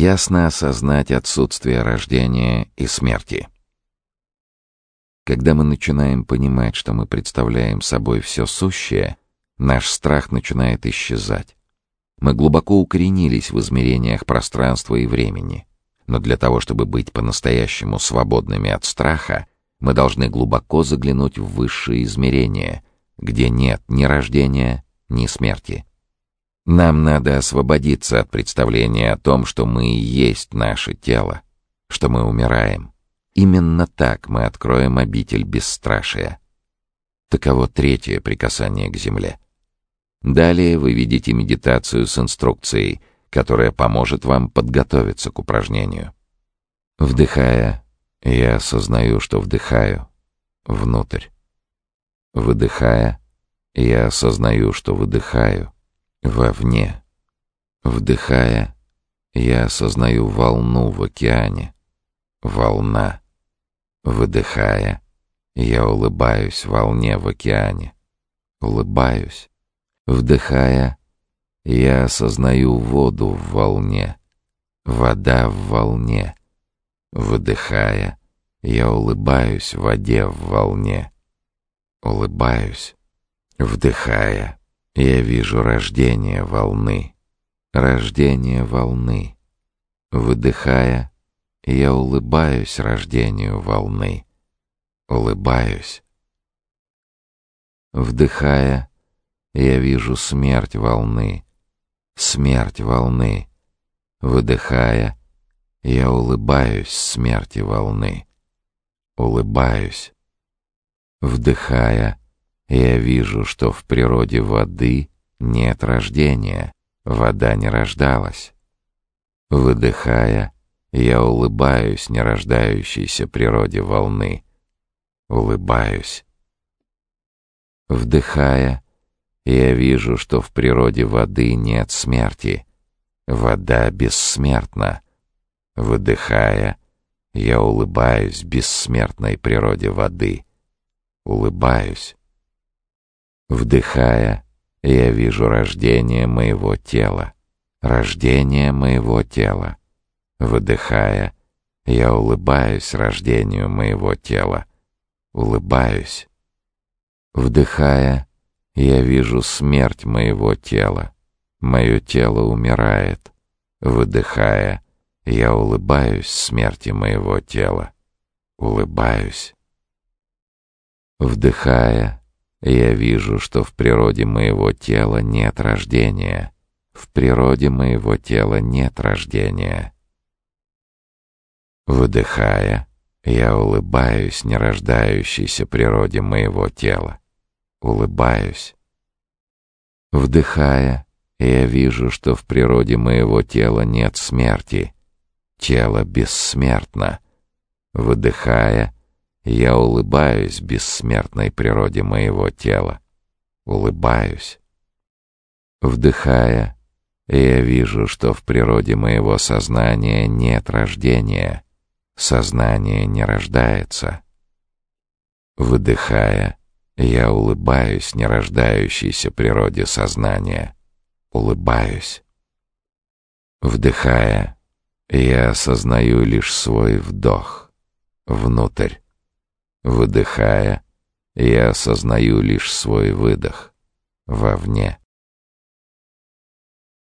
Ясно осознать отсутствие рождения и смерти. Когда мы начинаем понимать, что мы представляем собой все сущее, наш страх начинает исчезать. Мы глубоко укоренились в измерениях пространства и времени. Но для того, чтобы быть по-настоящему свободными от страха, мы должны глубоко заглянуть в высшие измерения, где нет ни рождения, ни смерти. Нам надо освободиться от представления о том, что мы и есть наше тело, что мы умираем. Именно так мы откроем обитель бесстрашия. Таково третье прикасание к земле. Далее вы видите медитацию с инструкцией, которая поможет вам подготовиться к упражнению. Вдыхая, я осознаю, что вдыхаю внутрь. Выдыхая, я осознаю, что выдыхаю вовне. Вдыхая, я осознаю волну в океане. Волна. Выдыхая, я улыбаюсь волне в океане. Улыбаюсь. Вдыхая, я осознаю воду в волне. Вода в волне. Выдыхая, я улыбаюсь воде в волне. Улыбаюсь. Вдыхая, я вижу рождение волны. Рождение волны. Выдыхая, я улыбаюсь рождению волны. Улыбаюсь. Вдыхая, я вижу смерть волны. Смерть волны. Выдыхая, я улыбаюсь смерти волны. Улыбаюсь. Вдыхая, я вижу, что в природе воды нет рождения, вода не рождалась. Выдыхая, я улыбаюсь нерождающейся природе волны. Улыбаюсь. Вдыхая, я вижу, что в природе воды нет смерти. Вода бессмертна. Выдыхая, я улыбаюсь бессмертной природе воды. Улыбаюсь. Вдыхая, я вижу рождение моего тела. Рождение моего тела. Выдыхая, я улыбаюсь рождению моего тела. Улыбаюсь. Вдыхая, я вижу смерть моего тела. Мое тело умирает. Выдыхая, я улыбаюсь смерти моего тела. Улыбаюсь. Вдыхая, я вижу, что в природе моего тела нет рождения. В природе моего тела нет рождения. Выдыхая, я улыбаюсь нерождающейся природе моего тела. Улыбаюсь. Вдыхая, я вижу, что в природе моего тела нет смерти. Тело бессмертно. Выдыхая, я улыбаюсь бессмертной природе моего тела. Улыбаюсь. Вдыхая, я вижу, что в природе моего сознания нет рождения. Сознание не рождается. Выдыхая, я улыбаюсь нерождающейся природе сознания. Улыбаюсь. Вдыхая, я осознаю лишь свой вдох внутрь. Выдыхая, я осознаю лишь свой выдох вовне.